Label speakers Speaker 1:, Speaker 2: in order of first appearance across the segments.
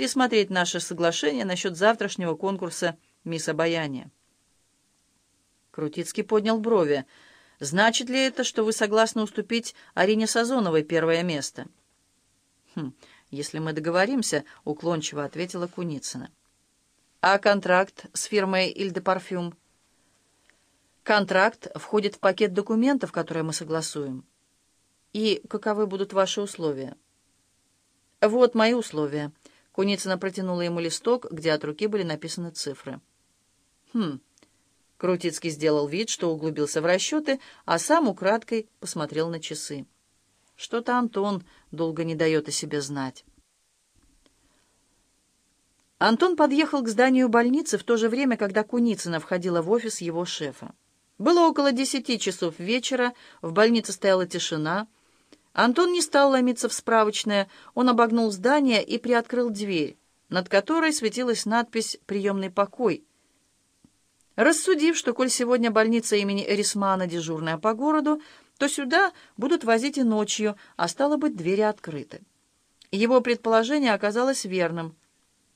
Speaker 1: пересмотреть наше соглашение насчет завтрашнего конкурса «Мисс Обаяние». Крутицкий поднял брови. «Значит ли это, что вы согласны уступить Арине Сазоновой первое место?» «Хм, если мы договоримся», — уклончиво ответила Куницына. «А контракт с фирмой «Ильде Парфюм»?» «Контракт входит в пакет документов, которые мы согласуем». «И каковы будут ваши условия?» «Вот мои условия». Куницына протянула ему листок, где от руки были написаны цифры. «Хм». Крутицкий сделал вид, что углубился в расчеты, а сам украдкой посмотрел на часы. Что-то Антон долго не дает о себе знать. Антон подъехал к зданию больницы в то же время, когда Куницына входила в офис его шефа. Было около десяти часов вечера, в больнице стояла тишина — Антон не стал ломиться в справочное, он обогнул здание и приоткрыл дверь, над которой светилась надпись «Приемный покой». Рассудив, что коль сегодня больница имени Эрисмана дежурная по городу, то сюда будут возить и ночью, а стало быть, двери открыты. Его предположение оказалось верным.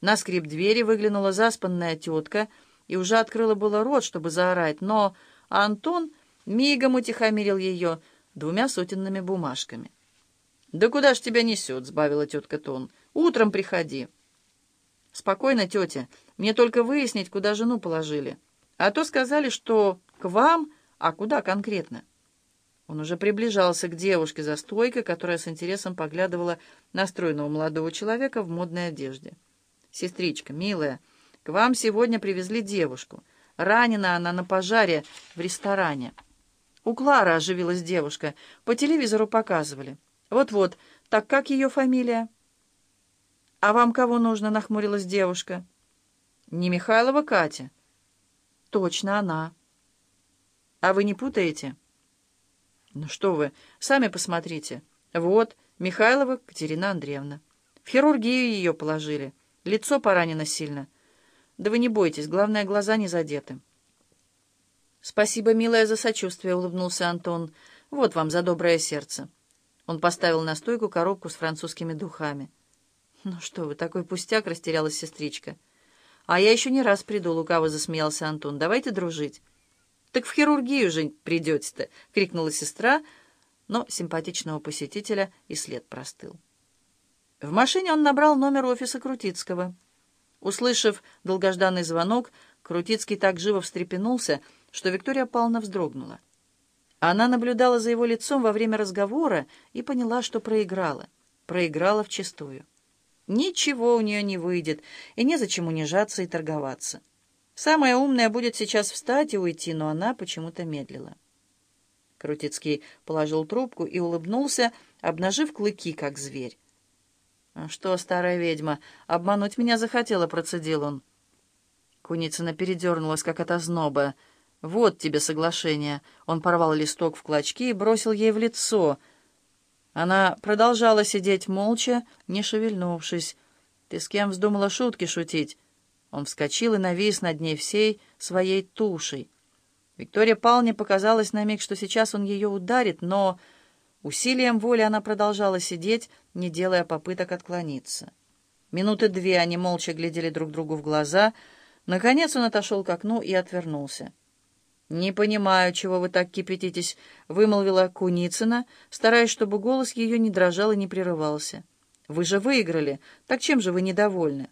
Speaker 1: На скрип двери выглянула заспанная тетка и уже открыла было рот, чтобы заорать, но Антон мигом утихомирил ее — двумя сотенными бумажками. «Да куда ж тебя несет?» — сбавила тетка тон. «Утром приходи». «Спокойно, тетя. Мне только выяснить, куда жену положили. А то сказали, что к вам, а куда конкретно?» Он уже приближался к девушке за стойкой, которая с интересом поглядывала на стройного молодого человека в модной одежде. «Сестричка, милая, к вам сегодня привезли девушку. Ранена она на пожаре в ресторане». «У Клары оживилась девушка. По телевизору показывали. Вот-вот. Так как ее фамилия?» «А вам кого нужно?» — нахмурилась девушка. «Не Михайлова Катя?» «Точно она». «А вы не путаете?» «Ну что вы, сами посмотрите. Вот, Михайлова Катерина Андреевна. В хирургию ее положили. Лицо поранено сильно. Да вы не бойтесь, главное, глаза не задеты». «Спасибо, милая, за сочувствие», — улыбнулся Антон. «Вот вам за доброе сердце». Он поставил на стойку коробку с французскими духами. «Ну что вы, такой пустяк!» — растерялась сестричка. «А я еще не раз приду», — лукаво засмеялся Антон. «Давайте дружить». «Так в хирургию же придете-то!» — крикнула сестра, но симпатичного посетителя и след простыл. В машине он набрал номер офиса Крутицкого. Услышав долгожданный звонок, Крутицкий так живо встрепенулся, что Виктория Павловна вздрогнула. Она наблюдала за его лицом во время разговора и поняла, что проиграла. Проиграла вчистую. Ничего у нее не выйдет, и незачем унижаться и торговаться. Самая умная будет сейчас встать и уйти, но она почему-то медлила. Крутицкий положил трубку и улыбнулся, обнажив клыки, как зверь. «А «Что, старая ведьма, обмануть меня захотела», — процедил он. Куницына передернулась, как от озноба. «Вот тебе соглашение». Он порвал листок в клочки и бросил ей в лицо. Она продолжала сидеть молча, не шевельнувшись. «Ты с кем вздумала шутки шутить?» Он вскочил и навис над ней всей своей тушей. Виктория Павловне показалось на миг, что сейчас он ее ударит, но усилием воли она продолжала сидеть, не делая попыток отклониться. Минуты две они молча глядели друг другу в глаза. Наконец он отошел к окну и отвернулся. «Не понимаю, чего вы так кипятитесь», — вымолвила Куницына, стараясь, чтобы голос ее не дрожал и не прерывался. «Вы же выиграли. Так чем же вы недовольны?»